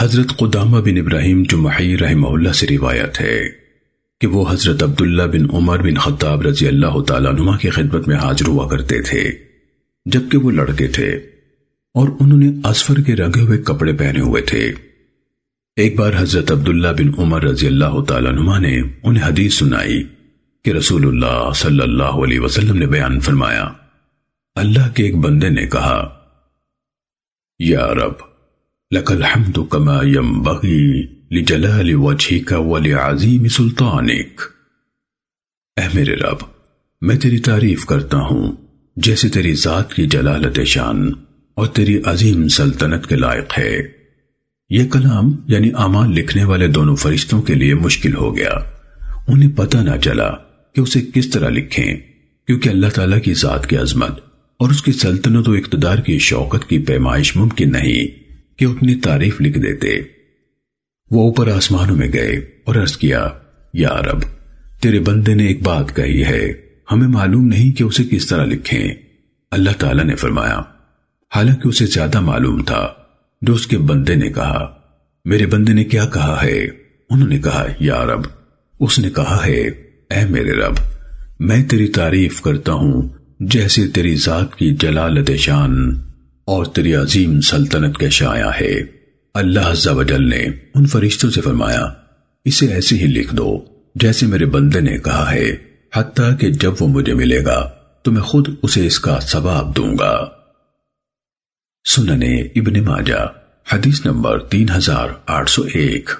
حضرت قدامہ بن ابراہیم جمحی رحمہ اللہ سے روایت ہے کہ وہ حضرت عبداللہ بن عمر بن خطاب رضی اللہ تعالیٰ نما کی خدمت میں حاضر ہوا کرتے تھے، جبکہ وہ لڑکے تھے اور انہوں نے اسفر کے رنگے ہوئے کپڑے پہنے ہوئے تھے۔ ایک بار حضرت عبداللہ بن عمر رضی اللہ تعالیٰ نما نے انہیں حدیث سنائی کہ رسول اللہ صلی اللہ علیہ وسلم نے بیان فرمایا، اللہ کے ایک بندے نے کہا، یا رب لک الحمد کما ينبغي لجلال وجهك ولعظیم سلطانک اے میرے رب، میں تیری تعریف کرتا ہوں، جیسے تیری ذات کی جلالت شان اور تیری عظیم سلطنت کے لائق ہے۔ یہ کلام یعنی اعمال لکھنے والے دونوں فرشتوں کے لیے مشکل ہو گیا۔ انہیں پتہ نہ چلا کہ اسے کس طرح لکھیں، کیونکہ اللہ تعالیٰ کی ذات کی عظمت اور اس کی سلطنت و اقتدار کی شوقت کی پیمائش ممکن نہیں۔ کہ اپنی تعریف لکھ دیتے۔ وہ اوپر آسمانوں میں گئے اور عرض کیا، یا رب، تیرے بندے نے ایک بات کہی ہے، ہمیں معلوم نہیں کہ اسے کس طرح لکھیں۔ اللہ تعالیٰ نے فرمایا، حالانکہ اسے زیادہ معلوم تھا۔ جو اس کے بندے نے کہا، میرے بندے نے کیا کہا ہے؟ انہوں نے کہا، یا رب۔ اس نے کہا ہے، اے میرے رب، میں تیری تعریف کرتا ہوں، جیسے تیری ذات کی جلالت شان۔ اور تیری عظیم سلطنت کے شایع ہے۔ اللہ عز و جل نے ان فرشتوں سے فرمایا، اسے ایسے ہی لکھ دو، جیسے میرے بندے نے کہا ہے، حتیٰ کہ جب وہ مجھے ملے گا، تو میں خود اسے اس کا ثواب دوں گا۔ سننے ابن ماجہ، حدیث نمبر تین ہزار آٹھ سو ایک۔